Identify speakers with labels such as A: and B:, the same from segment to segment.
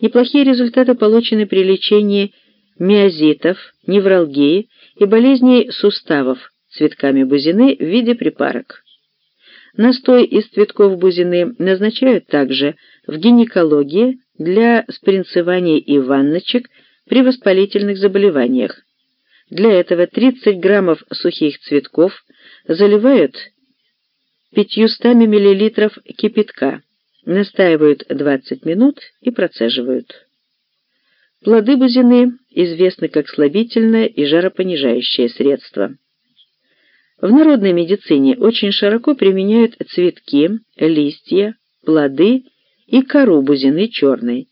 A: Неплохие результаты получены при лечении миозитов, невралгии и болезней суставов цветками бузины в виде припарок. Настой из цветков бузины назначают также в гинекологии для спринцевания и ванночек при воспалительных заболеваниях. Для этого 30 граммов сухих цветков заливают 500 мл кипятка, настаивают 20 минут и процеживают. Плоды бузины известны как слабительное и жаропонижающее средство. В народной медицине очень широко применяют цветки, листья, плоды и кору бузины черной.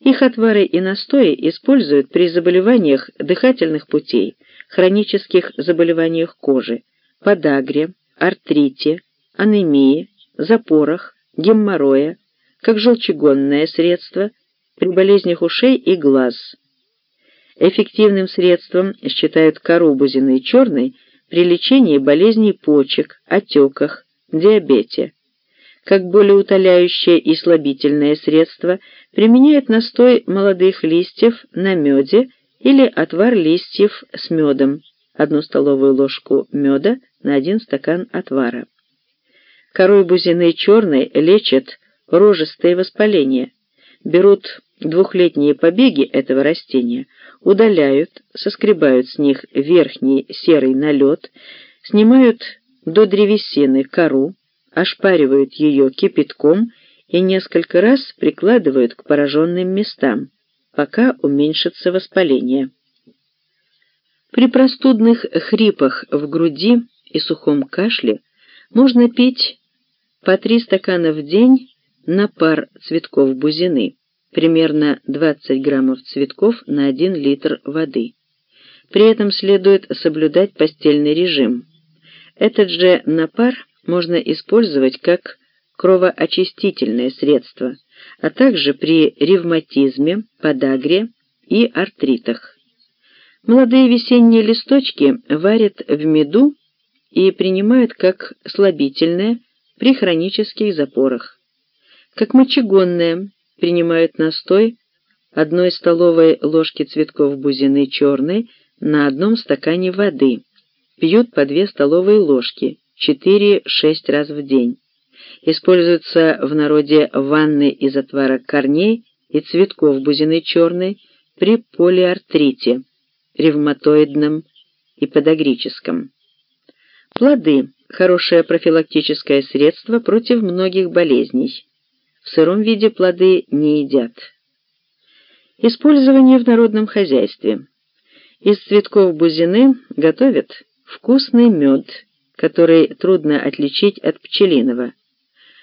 A: Их отвары и настои используют при заболеваниях дыхательных путей, хронических заболеваниях кожи, подагре, артрите, анемии, запорах, геморроя, как желчегонное средство при болезнях ушей и глаз. Эффективным средством считают кору бузины черной при лечении болезней почек, отеках, диабете. Как болеутоляющее и слабительное средство применяют настой молодых листьев на меде или отвар листьев с медом, одну столовую ложку меда на один стакан отвара. Корой бузины черной лечат рожистые воспаления. Берут двухлетние побеги этого растения, удаляют, соскребают с них верхний серый налет, снимают до древесины кору, ошпаривают ее кипятком и несколько раз прикладывают к пораженным местам, пока уменьшится воспаление. При простудных хрипах в груди и сухом кашле можно пить по три стакана в день на пар цветков бузины, примерно 20 граммов цветков на 1 литр воды. При этом следует соблюдать постельный режим. Этот же напар можно использовать как кровоочистительное средство, а также при ревматизме, подагре и артритах. Молодые весенние листочки варят в меду и принимают как слабительное при хронических запорах. Как мочегонное принимают настой одной столовой ложки цветков бузины черной на одном стакане воды. Пьют по две столовые ложки, 4-6 раз в день. Используются в народе ванны из отвара корней и цветков бузины черной при полиартрите, ревматоидном и подагрическом. Плоды – хорошее профилактическое средство против многих болезней. В сыром виде плоды не едят. Использование в народном хозяйстве. Из цветков бузины готовят вкусный мед, который трудно отличить от пчелиного.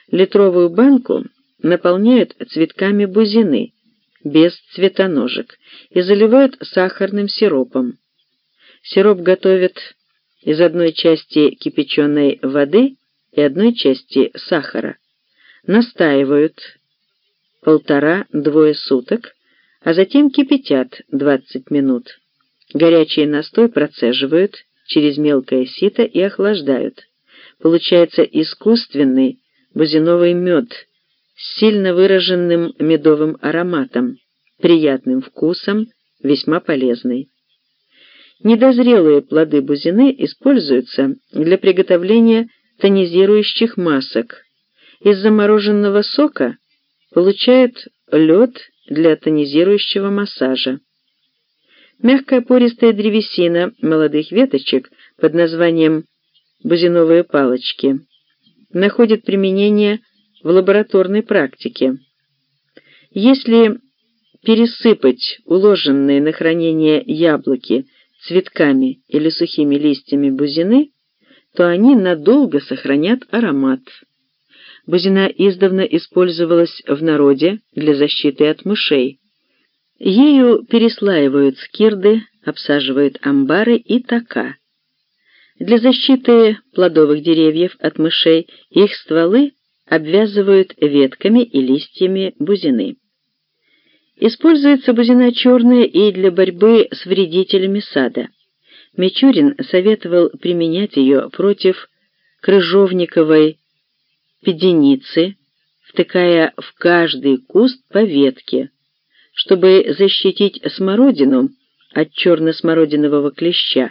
A: Литровую банку наполняют цветками бузины, без цветоножек, и заливают сахарным сиропом. Сироп готовят из одной части кипяченой воды и одной части сахара настаивают полтора-двое суток, а затем кипятят 20 минут. Горячий настой процеживают через мелкое сито и охлаждают. Получается искусственный бузиновый мед с сильно выраженным медовым ароматом, приятным вкусом, весьма полезный. Недозрелые плоды бузины используются для приготовления тонизирующих масок, из замороженного сока получают лед для тонизирующего массажа. Мягкая пористая древесина молодых веточек под названием бузиновые палочки находит применение в лабораторной практике. Если пересыпать уложенные на хранение яблоки цветками или сухими листьями бузины, то они надолго сохранят аромат. Бузина издавна использовалась в народе для защиты от мышей. Ею переслаивают скирды, обсаживают амбары и така. Для защиты плодовых деревьев от мышей их стволы обвязывают ветками и листьями бузины. Используется бузина черная и для борьбы с вредителями сада. Мичурин советовал применять ее против крыжовниковой педеницы, втыкая в каждый куст по ветке, Чтобы защитить смородину от черно-смородинового клеща,